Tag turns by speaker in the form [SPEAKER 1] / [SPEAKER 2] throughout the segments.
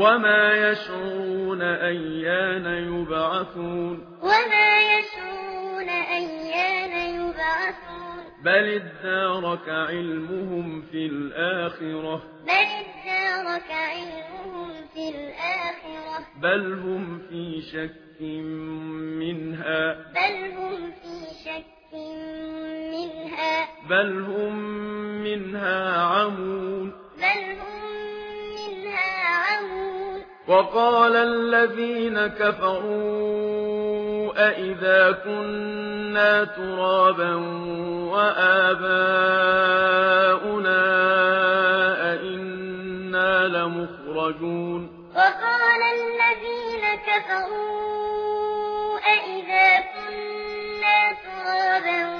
[SPEAKER 1] وما يشعرون أيان يبعثون
[SPEAKER 2] وما يشعرون أيان يبعثون
[SPEAKER 1] بل ادارك علمهم في الآخرة
[SPEAKER 2] بل ادارك علمهم في الآخرة
[SPEAKER 1] بل هم في شك منها
[SPEAKER 2] بل هم في شك منها
[SPEAKER 1] بل هم منها عمون
[SPEAKER 2] بل هم
[SPEAKER 1] وقال الذين كفروا أئذا كنا ترابا وآباؤنا أئنا لمخرجون
[SPEAKER 2] وقال الذين كفروا أئذا كنا ترابا وآباؤنا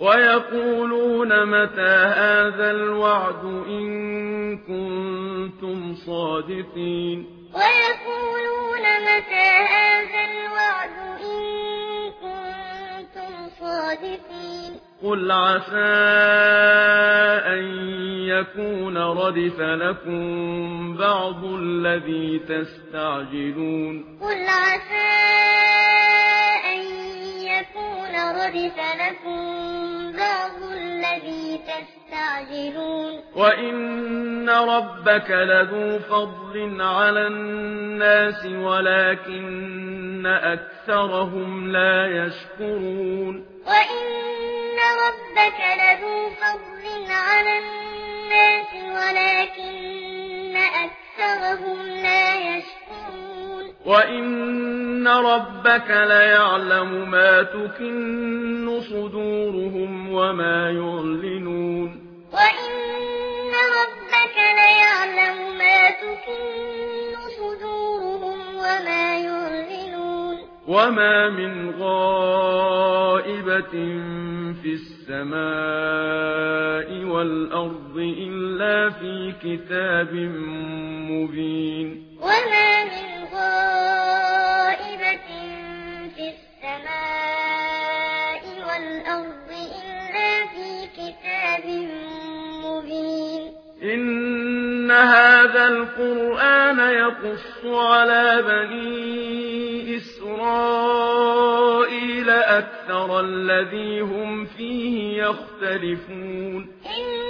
[SPEAKER 1] ويقولون متى هذا الوعد إن كنتم صادقين
[SPEAKER 2] ويقولون متى هذا الوعد
[SPEAKER 1] قل عسى أن يكون ردف لكم بعض الذي تستعجلون
[SPEAKER 2] قل عسى أن يكون ردف لكم الذي تستعجلون.
[SPEAKER 1] وإن ربك لذو فضل على الناس ولكن أكثرهم لا يشكرون.
[SPEAKER 2] وإن ربك لذو فضل على الناس ولكن أكثرهم لا يشكرون.
[SPEAKER 1] وإن إن ربك ليعلم ما تكن صدورهم وما يعلنون
[SPEAKER 2] وإن ربك ليعلم ما تكن صدورهم وما يعلنون
[SPEAKER 1] وما من غائبة في السماء والأرض إلا في كتاب مبين
[SPEAKER 2] وما
[SPEAKER 1] إن هذا القرآن يقص على بني إسرائيل أكثر الذي هم فيه يختلفون
[SPEAKER 2] إن